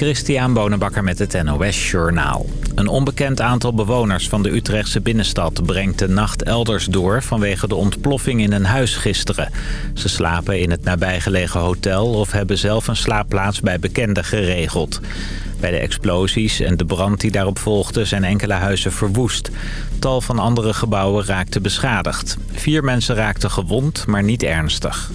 Christian Bonenbakker met het NOS Journaal. Een onbekend aantal bewoners van de Utrechtse binnenstad brengt de nacht elders door vanwege de ontploffing in een huis gisteren. Ze slapen in het nabijgelegen hotel of hebben zelf een slaapplaats bij bekenden geregeld. Bij de explosies en de brand die daarop volgde zijn enkele huizen verwoest. Tal van andere gebouwen raakten beschadigd. Vier mensen raakten gewond, maar niet ernstig.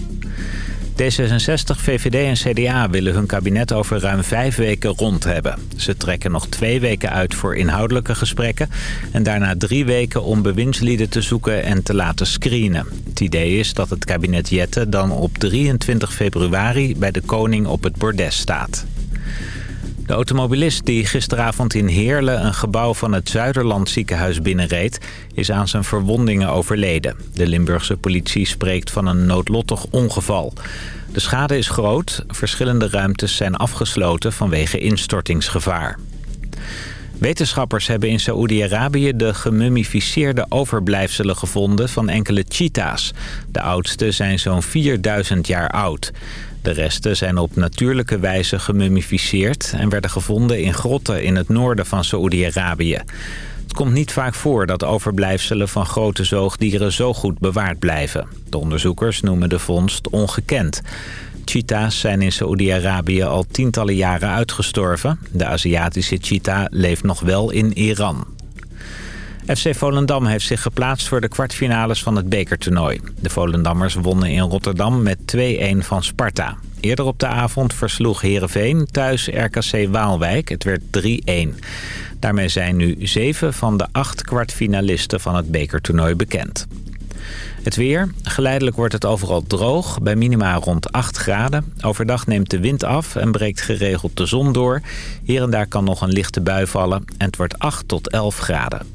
D66, VVD en CDA willen hun kabinet over ruim vijf weken rond hebben. Ze trekken nog twee weken uit voor inhoudelijke gesprekken... en daarna drie weken om bewindslieden te zoeken en te laten screenen. Het idee is dat het kabinet Jette dan op 23 februari bij de koning op het bordes staat. De automobilist die gisteravond in Heerlen een gebouw van het Zuiderland ziekenhuis binnenreed... is aan zijn verwondingen overleden. De Limburgse politie spreekt van een noodlottig ongeval. De schade is groot. Verschillende ruimtes zijn afgesloten vanwege instortingsgevaar. Wetenschappers hebben in Saoedi-Arabië de gemummificeerde overblijfselen gevonden van enkele cheetahs. De oudste zijn zo'n 4000 jaar oud. De resten zijn op natuurlijke wijze gemummificeerd... en werden gevonden in grotten in het noorden van Saoedi-Arabië. Het komt niet vaak voor dat overblijfselen van grote zoogdieren zo goed bewaard blijven. De onderzoekers noemen de vondst ongekend. Cheetahs zijn in Saoedi-Arabië al tientallen jaren uitgestorven. De Aziatische cheetah leeft nog wel in Iran. FC Volendam heeft zich geplaatst voor de kwartfinales van het bekertoernooi. De Volendammers wonnen in Rotterdam met 2-1 van Sparta. Eerder op de avond versloeg Heerenveen thuis RKC Waalwijk. Het werd 3-1. Daarmee zijn nu zeven van de acht kwartfinalisten van het bekertoernooi bekend. Het weer. Geleidelijk wordt het overal droog, bij minima rond 8 graden. Overdag neemt de wind af en breekt geregeld de zon door. Hier en daar kan nog een lichte bui vallen en het wordt 8 tot 11 graden.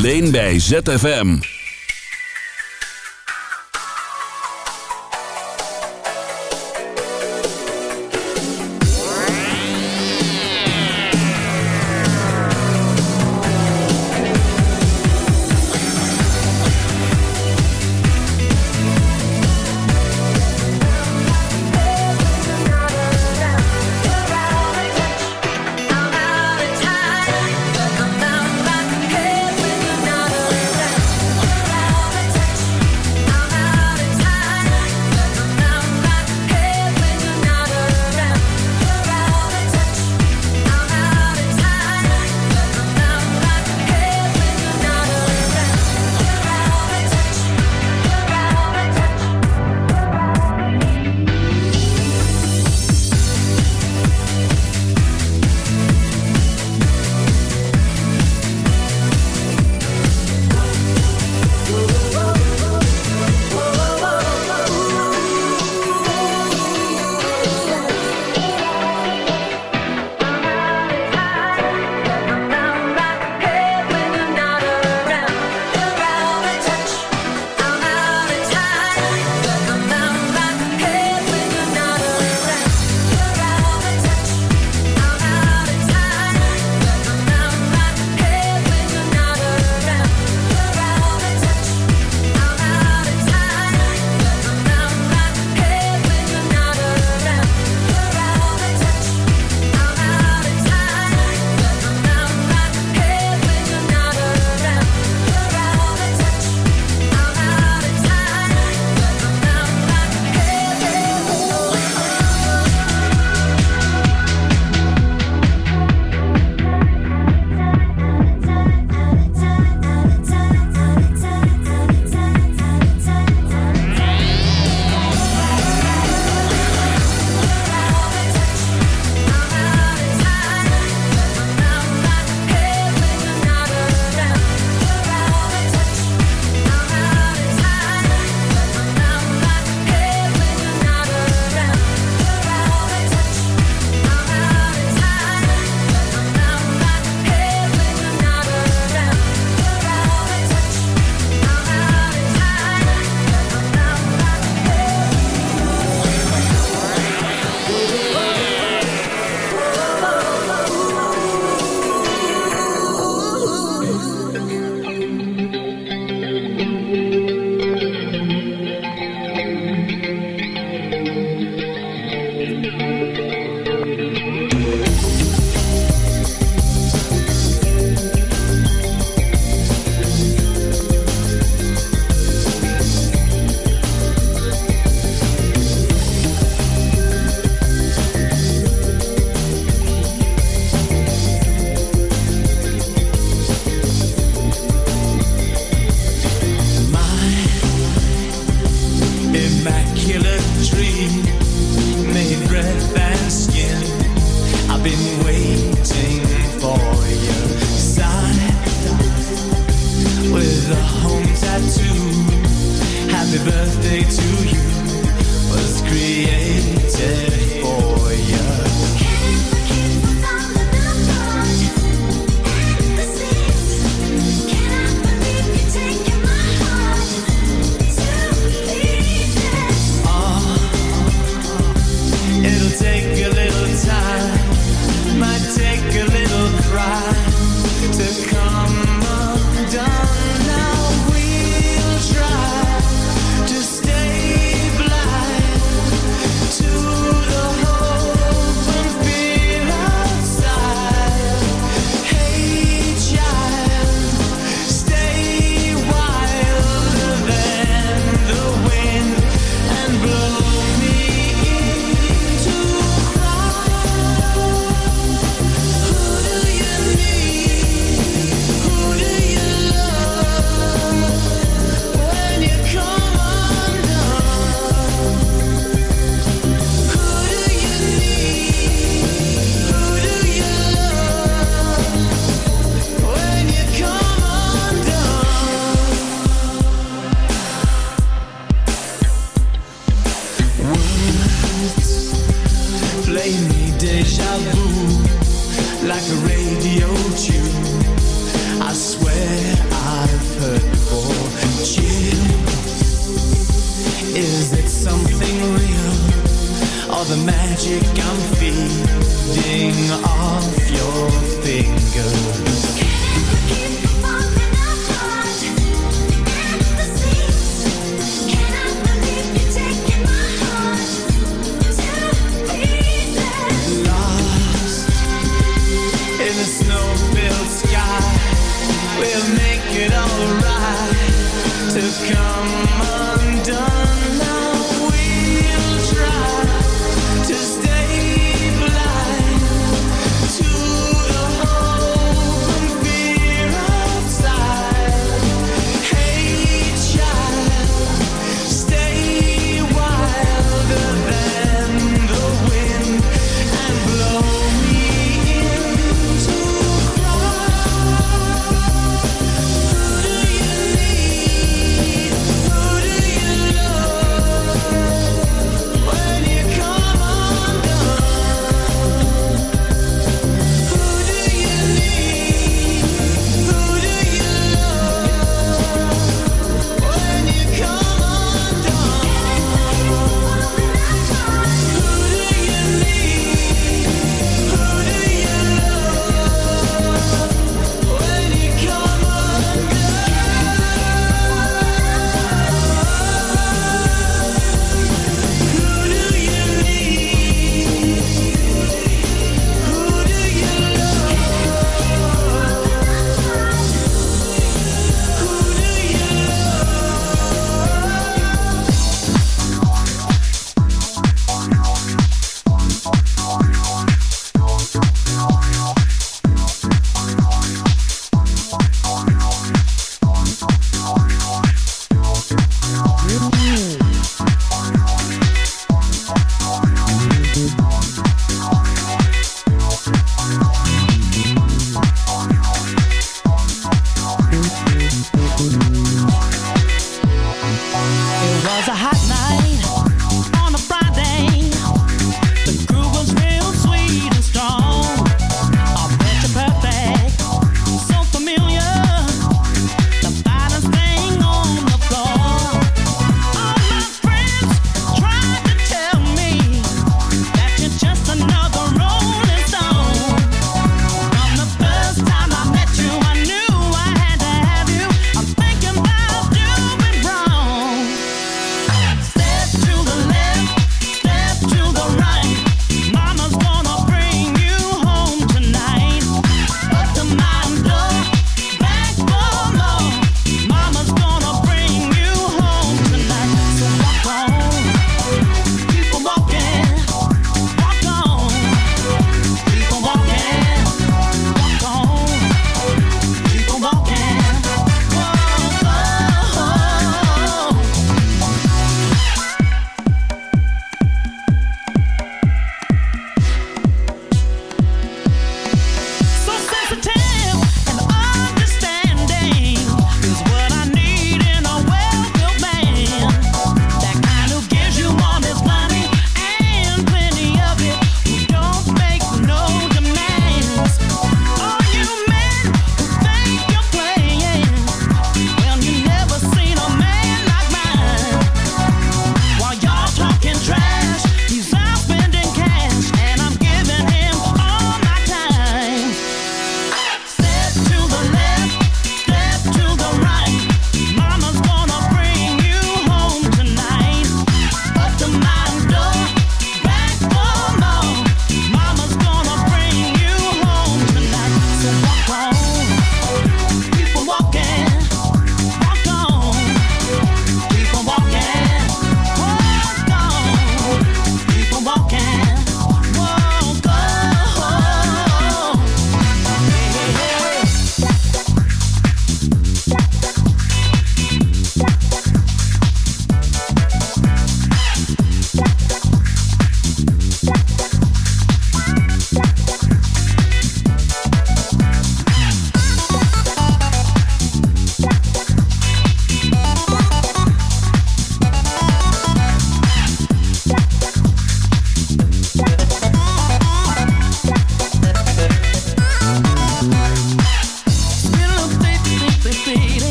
Alleen bij ZFM.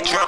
they drop.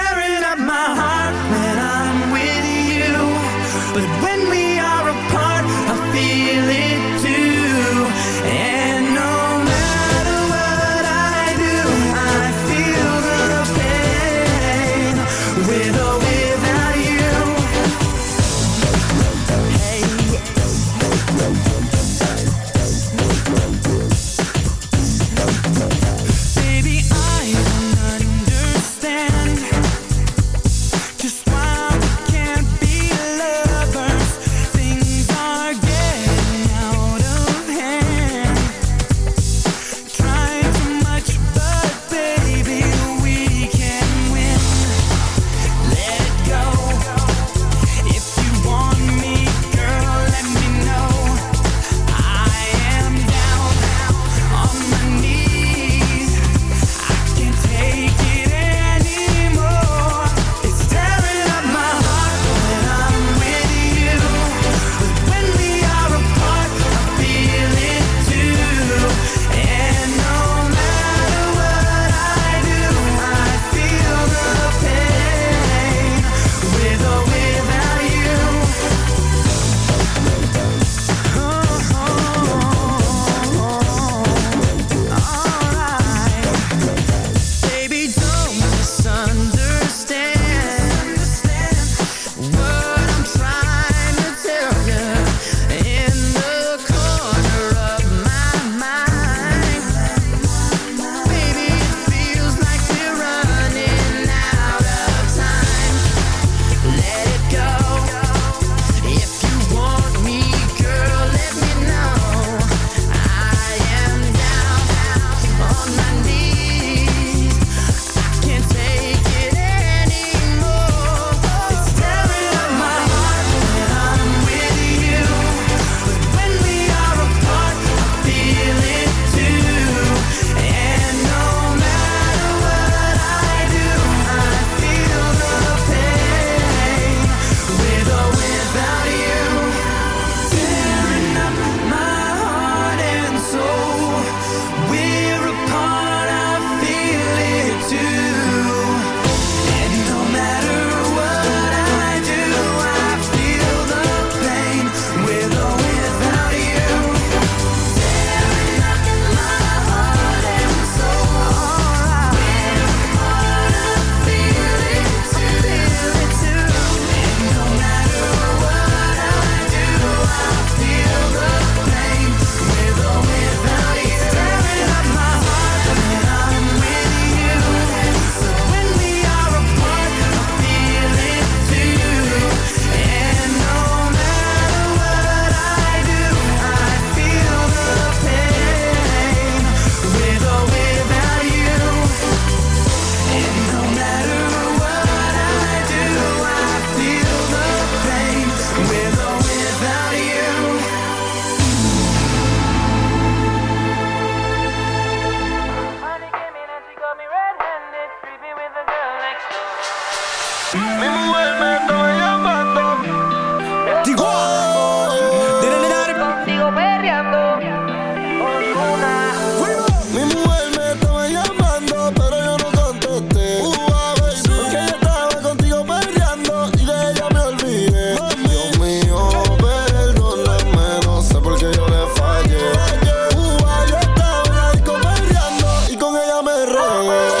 Oh.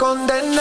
condena.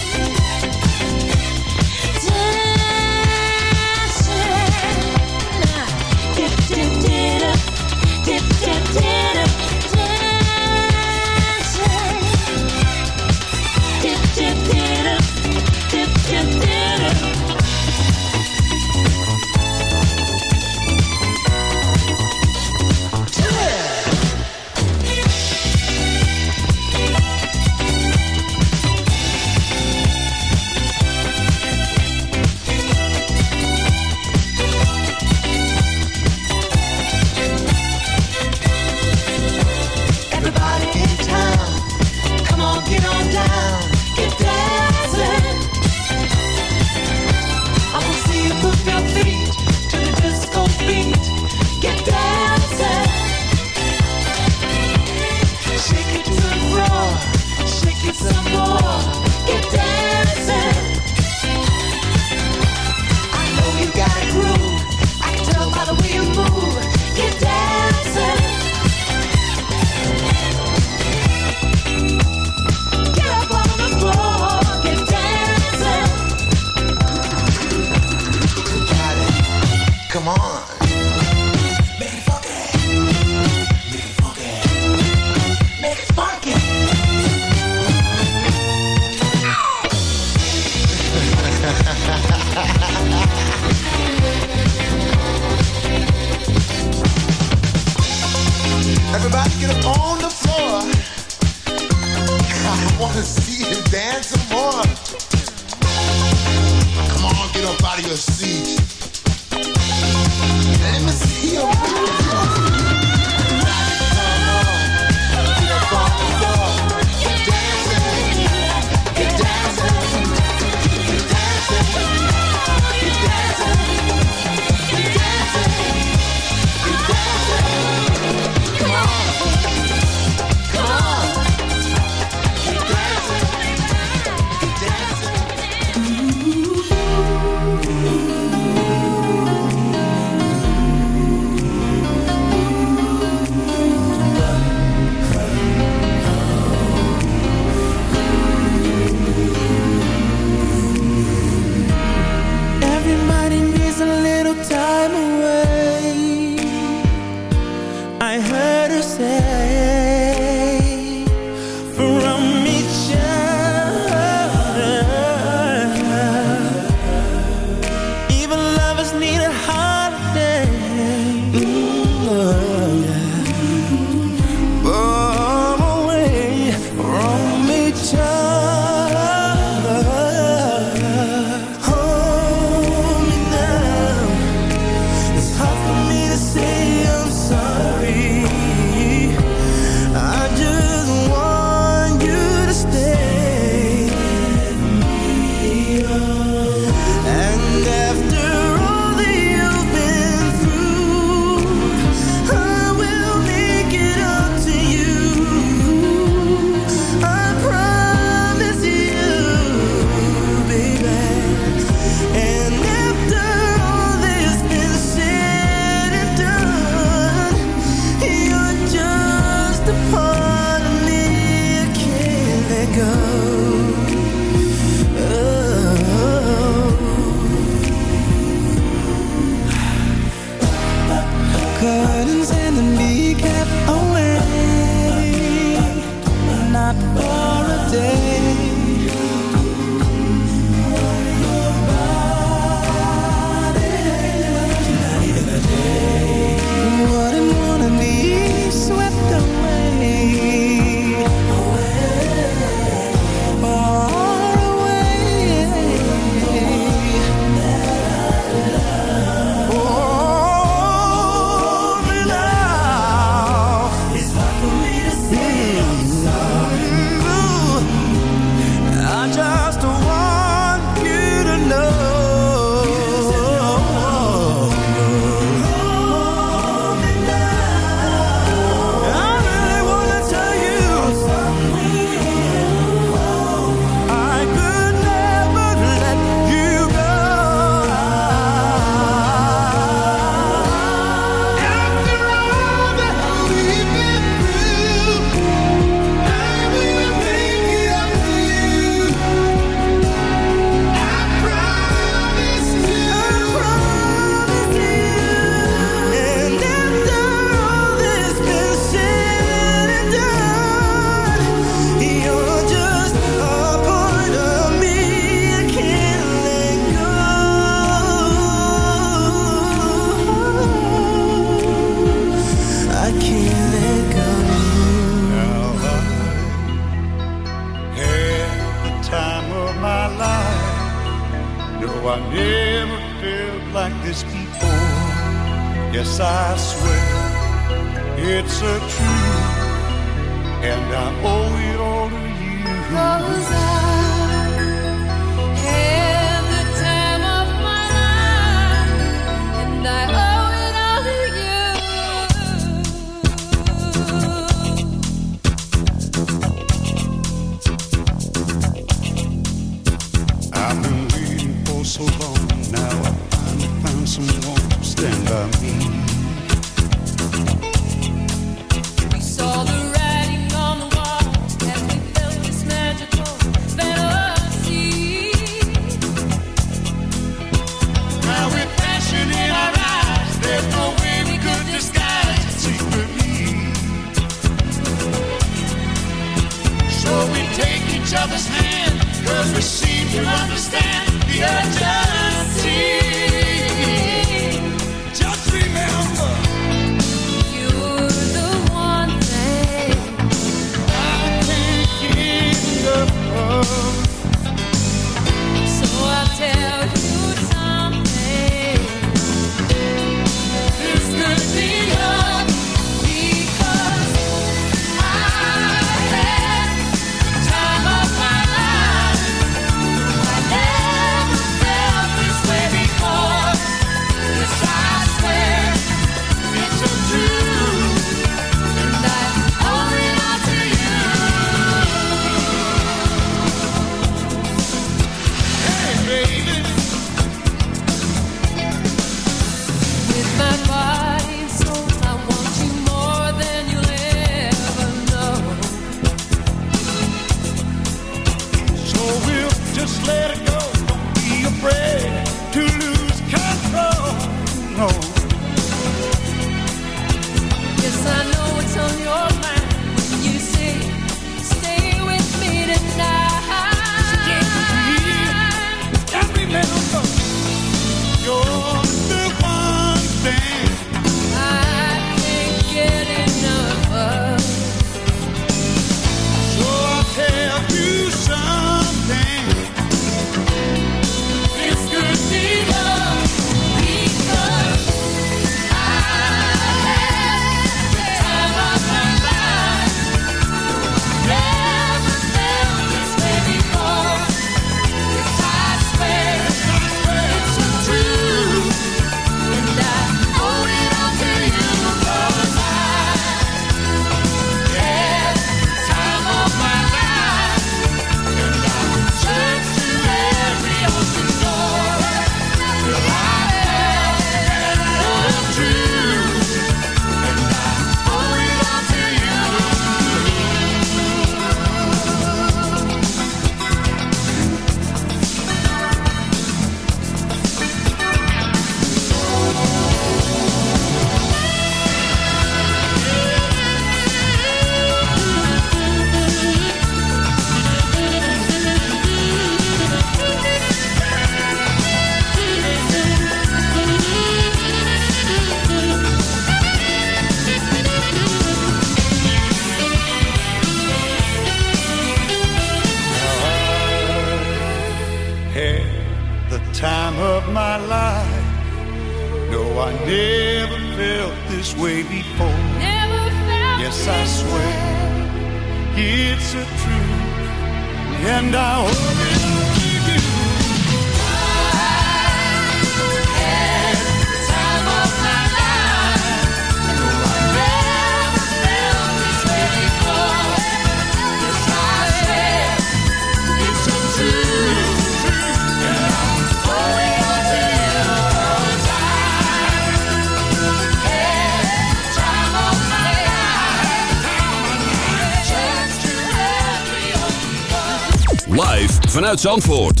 Vanuit Zandvoort.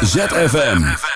ZFM.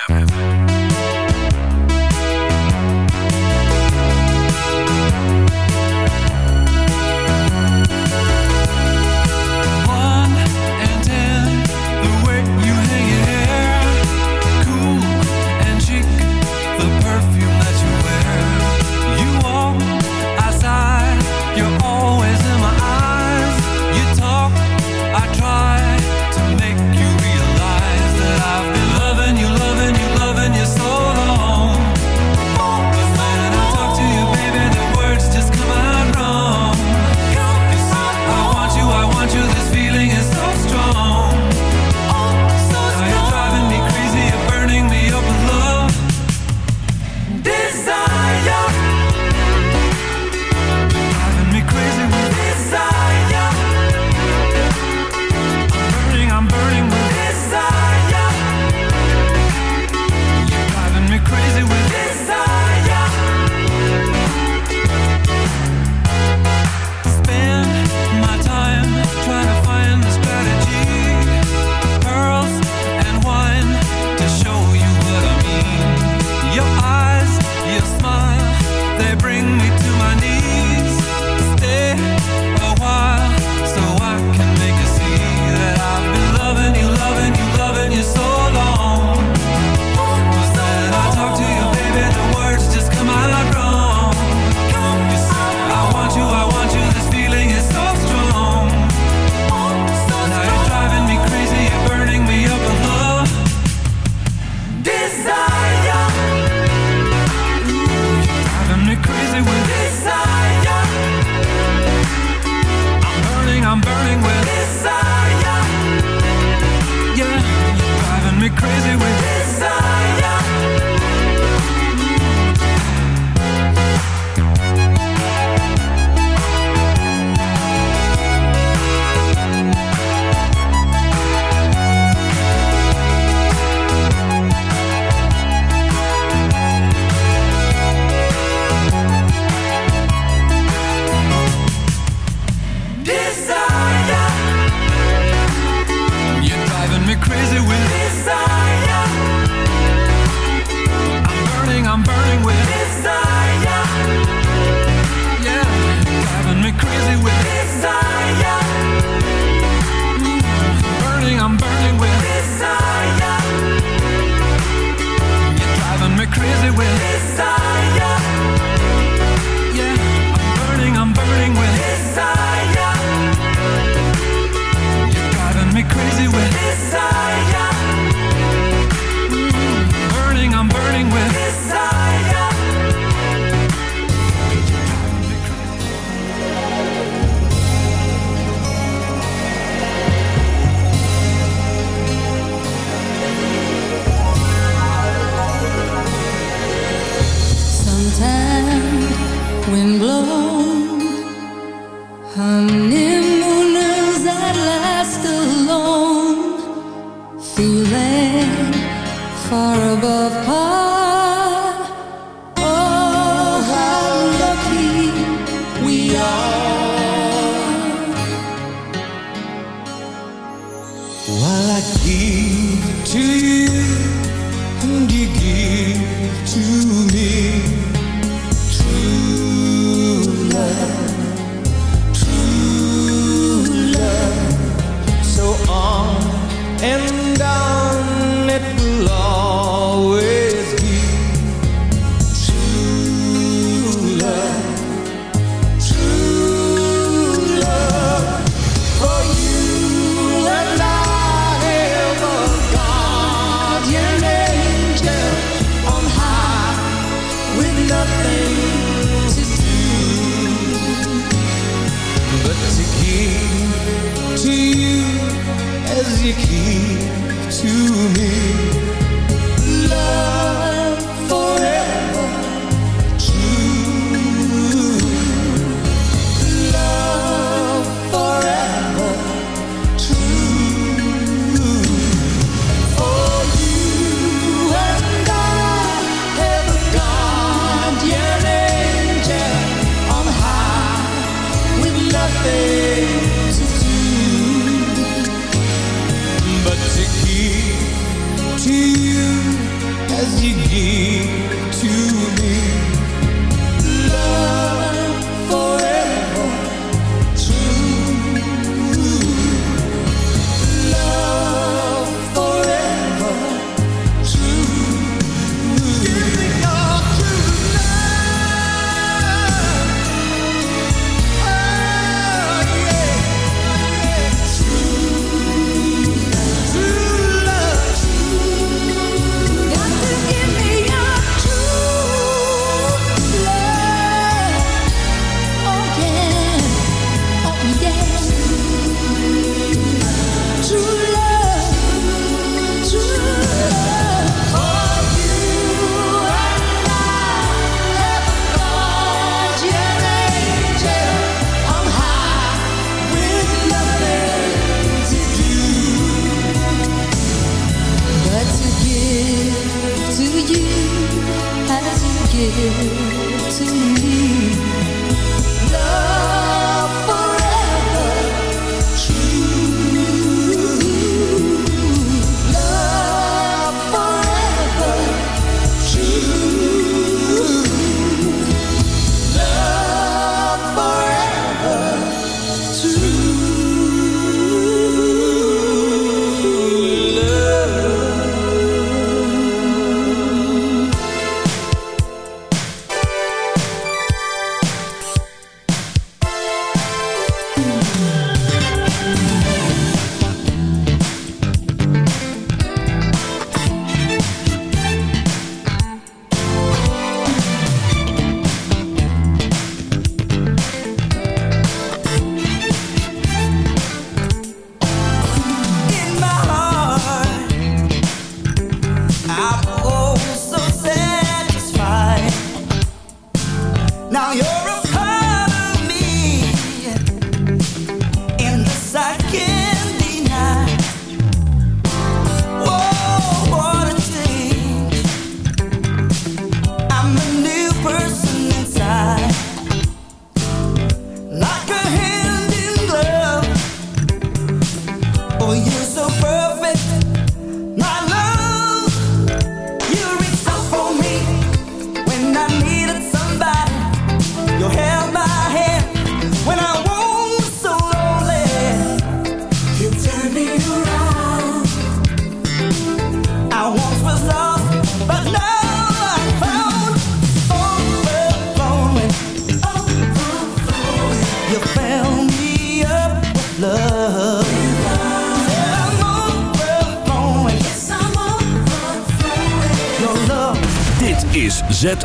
crazy with